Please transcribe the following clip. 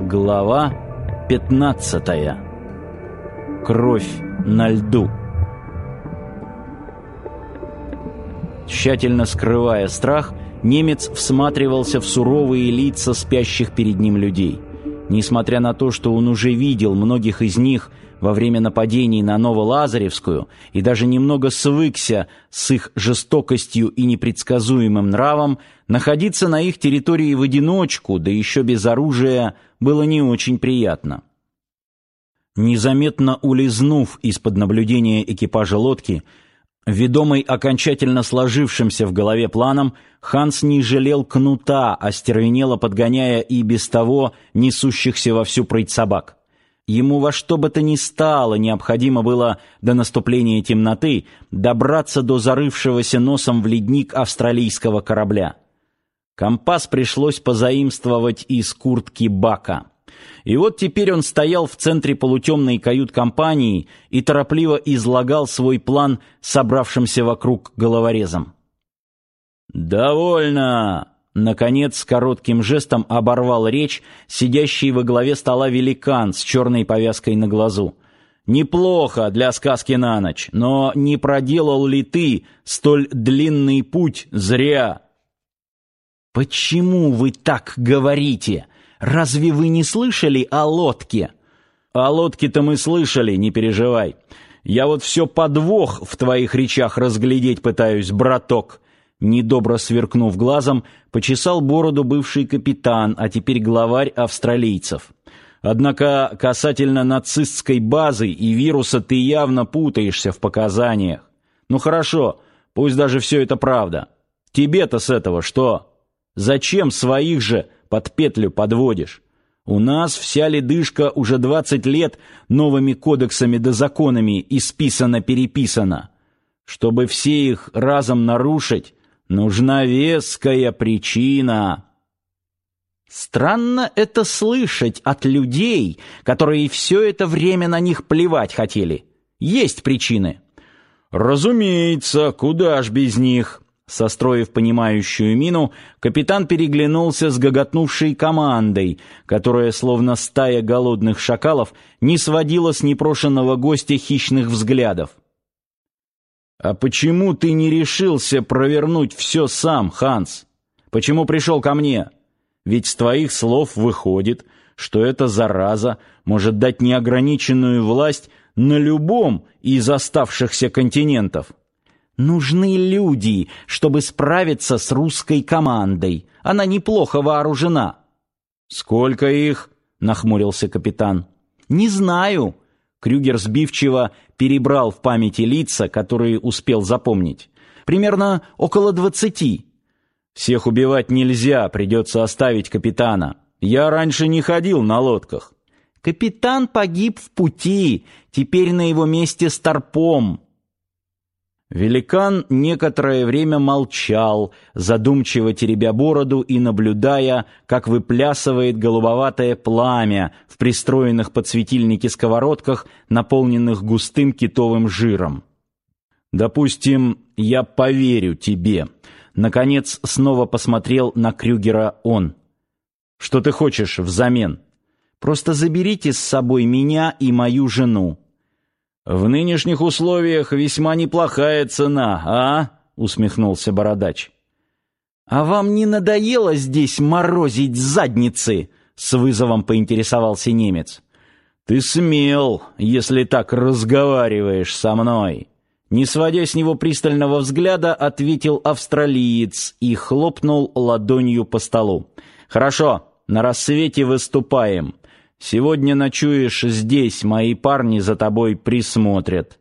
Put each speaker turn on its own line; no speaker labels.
Глава 15. Кровь на льду. Тщательно скрывая страх, немец всматривался в суровые лица спящих перед ним людей. Несмотря на то, что он уже видел многих из них во время нападений на Новолазаревскую и даже немного свыкся с их жестокостью и непредсказуемым нравом, находиться на их территории в одиночку, да еще без оружия, было не очень приятно. Незаметно улизнув из-под наблюдения экипажа лодки, Ведомый окончательно сложившимся в голове планом, Ханс не жалел кнута, остервенело подгоняя и без того несущихся во всю прыть собак. Ему во что бы то ни стало необходимо было до наступления темноты добраться до зарывшегося носом в ледник австралийского корабля. Компас пришлось позаимствовать из куртки Бака. И вот теперь он стоял в центре полутемной кают-компании и торопливо излагал свой план собравшимся вокруг головорезам. «Довольно!» Наконец, коротким жестом оборвал речь сидящий во главе стола великан с черной повязкой на глазу. «Неплохо для сказки на ночь, но не проделал ли ты столь длинный путь зря?»
«Почему вы так говорите?» Разве вы не слышали о лодке?
О лодке-то мы слышали, не переживай. Я вот все подвох в твоих речах разглядеть пытаюсь, браток. Недобро сверкнув глазом, почесал бороду бывший капитан, а теперь главарь австралийцев. Однако касательно нацистской базы и вируса ты явно путаешься в показаниях. Ну хорошо, пусть даже все это правда. Тебе-то с этого что? Зачем своих же под петлю подводишь. У нас вся ледышка уже двадцать лет новыми кодексами да законами исписана-переписана. Чтобы все их разом нарушить, нужна веская причина.
Странно это слышать от людей, которые все это время на них плевать хотели. Есть причины.
Разумеется, куда ж без них. Состроив понимающую мину, капитан переглянулся с гоготнувшей командой, которая, словно стая голодных шакалов, не сводила с непрошенного гостя хищных взглядов. «А почему ты не решился провернуть все сам, Ханс? Почему пришел ко мне? Ведь с твоих слов выходит, что эта зараза может дать неограниченную власть на любом из оставшихся континентов».
Нужны люди, чтобы справиться с русской командой. Она неплохо вооружена.
Сколько их? нахмурился капитан.
Не знаю.
Крюгер сбивчиво перебрал в памяти лица, которые успел запомнить. Примерно около двадцати. Всех убивать нельзя, придется оставить капитана. Я раньше не ходил на лодках.
Капитан погиб в пути, теперь на его месте старпом.
Великан некоторое время молчал, задумчиво теребя бороду и наблюдая, как выплясывает голубоватое пламя в пристроенных под светильники сковородках, наполненных густым китовым жиром. «Допустим, я поверю тебе». Наконец снова посмотрел на Крюгера он. «Что ты хочешь взамен?»
«Просто заберите с собой меня и мою жену».
В нынешних условиях весьма неплохая цена, а? усмехнулся бородач.
А вам не надоело здесь морозить задницы? с вызовом поинтересовался немец.
Ты смел, если так разговариваешь со мной. Не сводя с него пристального взгляда, ответил австралиец и хлопнул ладонью по столу. Хорошо, на рассвете выступаем. Сегодня ночуешь здесь, мои парни за тобой присмотрят.